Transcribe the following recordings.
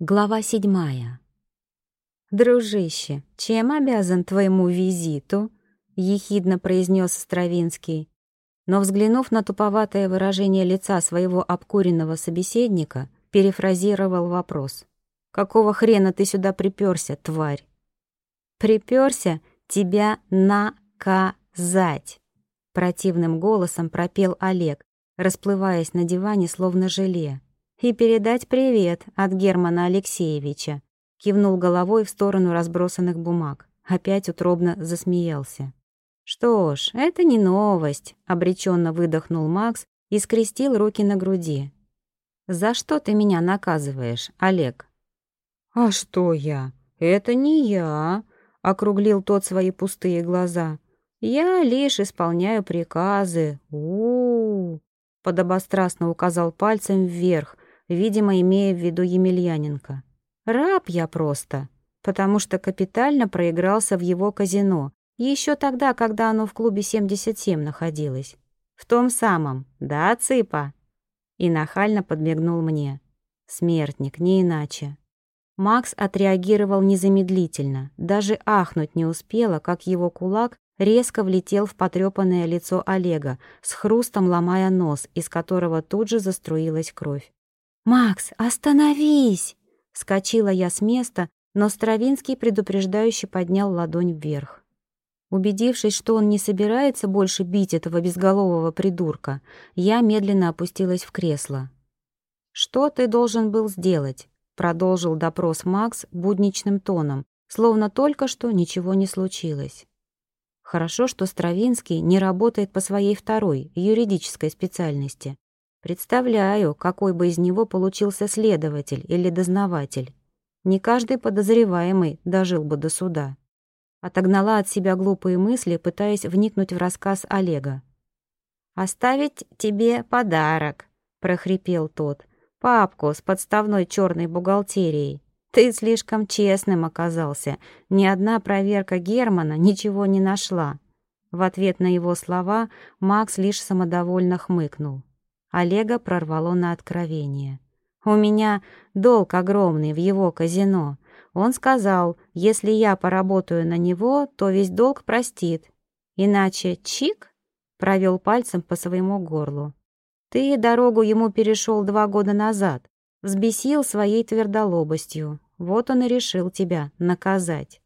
Глава седьмая. «Дружище, чем обязан твоему визиту?» — ехидно произнес Стравинский. Но, взглянув на туповатое выражение лица своего обкуренного собеседника, перефразировал вопрос. «Какого хрена ты сюда приперся, тварь?» «Приперся тебя наказать!» Противным голосом пропел Олег, расплываясь на диване, словно желе и передать привет от Германа Алексеевича», кивнул головой в сторону разбросанных бумаг. Опять утробно засмеялся. «Что ж, это не новость», — обреченно выдохнул Макс и скрестил руки на груди. «За что ты меня наказываешь, Олег?» «А что я? Это не я», — округлил тот свои пустые глаза. «Я лишь исполняю приказы. У, -у, -у подобострастно указал пальцем вверх, видимо, имея в виду Емельяненко. «Раб я просто, потому что капитально проигрался в его казино, еще тогда, когда оно в клубе 77 находилось. В том самом, да, цыпа?» И нахально подмигнул мне. Смертник, не иначе. Макс отреагировал незамедлительно, даже ахнуть не успела, как его кулак резко влетел в потрепанное лицо Олега, с хрустом ломая нос, из которого тут же заструилась кровь. «Макс, остановись!» Скочила я с места, но Стравинский предупреждающе поднял ладонь вверх. Убедившись, что он не собирается больше бить этого безголового придурка, я медленно опустилась в кресло. «Что ты должен был сделать?» — продолжил допрос Макс будничным тоном, словно только что ничего не случилось. Хорошо, что Стравинский не работает по своей второй, юридической специальности. Представляю, какой бы из него получился следователь или дознаватель. Не каждый подозреваемый дожил бы до суда. Отогнала от себя глупые мысли, пытаясь вникнуть в рассказ Олега. «Оставить тебе подарок», — прохрипел тот. «Папку с подставной черной бухгалтерией. Ты слишком честным оказался. Ни одна проверка Германа ничего не нашла». В ответ на его слова Макс лишь самодовольно хмыкнул. Олега прорвало на откровение. «У меня долг огромный в его казино. Он сказал, если я поработаю на него, то весь долг простит. Иначе чик?» Провел пальцем по своему горлу. «Ты дорогу ему перешел два года назад, взбесил своей твердолобостью. Вот он и решил тебя наказать.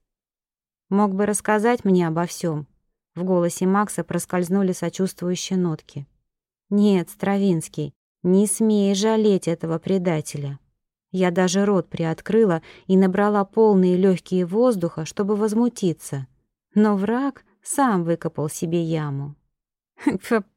Мог бы рассказать мне обо всем. В голосе Макса проскользнули сочувствующие нотки. Нет, Стравинский, не смей жалеть этого предателя. Я даже рот приоткрыла и набрала полные легкие воздуха, чтобы возмутиться. Но враг сам выкопал себе яму.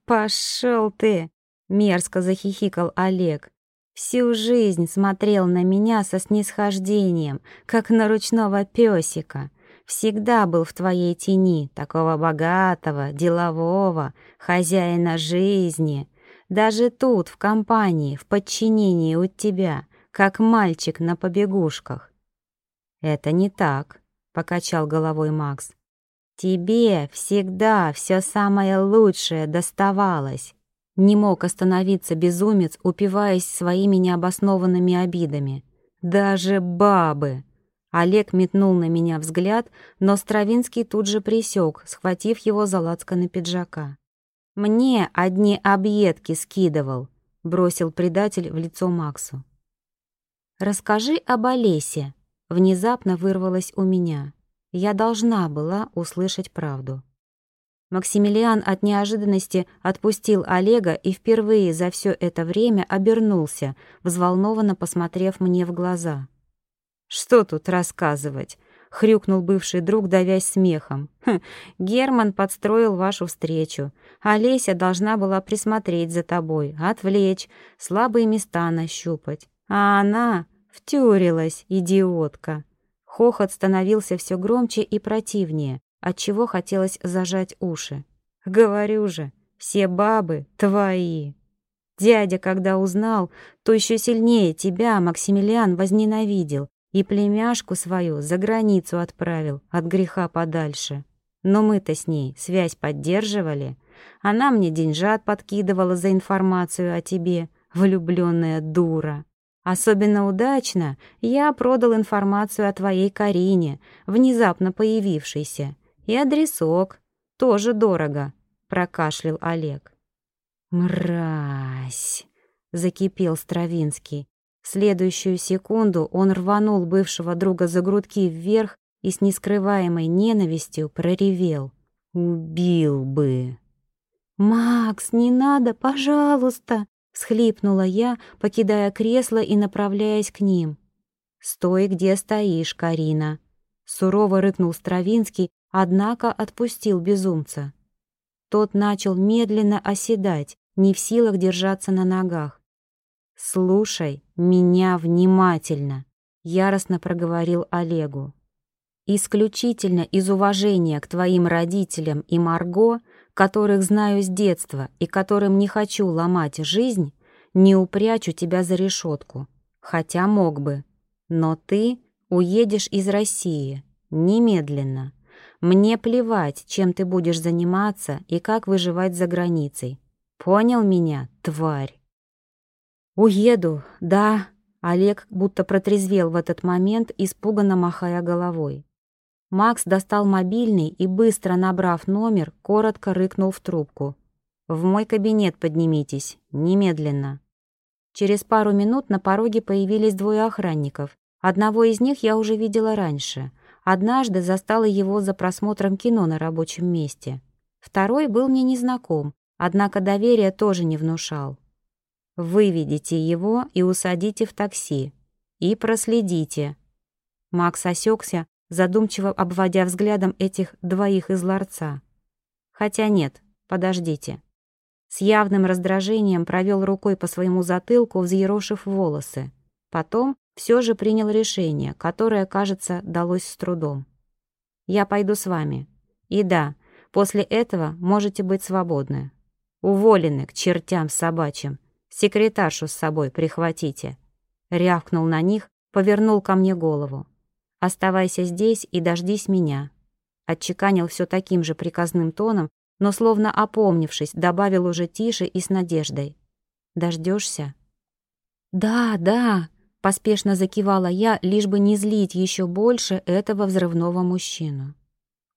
«Пошел ты!» — мерзко захихикал Олег. «Всю жизнь смотрел на меня со снисхождением, как на ручного песика всегда был в твоей тени, такого богатого, делового, хозяина жизни. Даже тут, в компании, в подчинении у тебя, как мальчик на побегушках. «Это не так», — покачал головой Макс. «Тебе всегда все самое лучшее доставалось». Не мог остановиться безумец, упиваясь своими необоснованными обидами. «Даже бабы!» Олег метнул на меня взгляд, но Стравинский тут же присек, схватив его за лацканы пиджака. «Мне одни объедки скидывал», — бросил предатель в лицо Максу. «Расскажи об Олесе», — внезапно вырвалось у меня. Я должна была услышать правду. Максимилиан от неожиданности отпустил Олега и впервые за все это время обернулся, взволнованно посмотрев мне в глаза. «Что тут рассказывать?» — хрюкнул бывший друг, давясь смехом. «Хм, «Герман подстроил вашу встречу. Олеся должна была присмотреть за тобой, отвлечь, слабые места нащупать. А она втюрилась, идиотка». Хохот становился все громче и противнее, отчего хотелось зажать уши. «Говорю же, все бабы твои». Дядя, когда узнал, то еще сильнее тебя, Максимилиан, возненавидел и племяшку свою за границу отправил от греха подальше. Но мы-то с ней связь поддерживали. Она мне деньжат подкидывала за информацию о тебе, влюбленная дура. Особенно удачно я продал информацию о твоей Карине, внезапно появившейся, и адресок, тоже дорого», — прокашлял Олег. «Мразь!» — закипел Стравинский. Следующую секунду он рванул бывшего друга за грудки вверх и с нескрываемой ненавистью проревел. «Убил бы!» «Макс, не надо, пожалуйста!» — всхлипнула я, покидая кресло и направляясь к ним. «Стой, где стоишь, Карина!» Сурово рыкнул Стравинский, однако отпустил безумца. Тот начал медленно оседать, не в силах держаться на ногах. «Слушай меня внимательно», — яростно проговорил Олегу. «Исключительно из уважения к твоим родителям и Марго, которых знаю с детства и которым не хочу ломать жизнь, не упрячу тебя за решетку, хотя мог бы. Но ты уедешь из России немедленно. Мне плевать, чем ты будешь заниматься и как выживать за границей. Понял меня, тварь? Уеду, да. Олег будто протрезвел в этот момент, испуганно махая головой. Макс достал мобильный и, быстро набрав номер, коротко рыкнул в трубку. «В мой кабинет поднимитесь, немедленно». Через пару минут на пороге появились двое охранников. Одного из них я уже видела раньше. Однажды застала его за просмотром кино на рабочем месте. Второй был мне незнаком, однако доверия тоже не внушал. «Выведите его и усадите в такси. И проследите». Макс осекся, задумчиво обводя взглядом этих двоих из ларца. «Хотя нет, подождите». С явным раздражением провел рукой по своему затылку, взъерошив волосы. Потом все же принял решение, которое, кажется, далось с трудом. «Я пойду с вами. И да, после этого можете быть свободны. Уволены к чертям собачьим. Секретаршу с собой прихватите. Рявкнул на них, повернул ко мне голову. Оставайся здесь и дождись меня. Отчеканил все таким же приказным тоном, но, словно опомнившись, добавил уже тише и с надеждой. Дождешься? Да, да, поспешно закивала я, лишь бы не злить еще больше этого взрывного мужчину.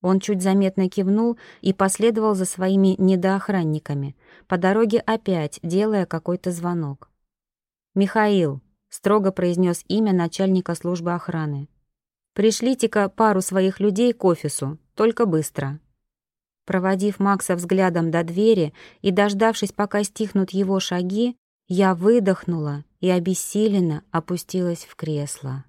Он чуть заметно кивнул и последовал за своими недоохранниками, по дороге опять делая какой-то звонок. «Михаил», — строго произнес имя начальника службы охраны, «пришлите-ка пару своих людей к офису, только быстро». Проводив Макса взглядом до двери и дождавшись, пока стихнут его шаги, я выдохнула и обессиленно опустилась в кресло.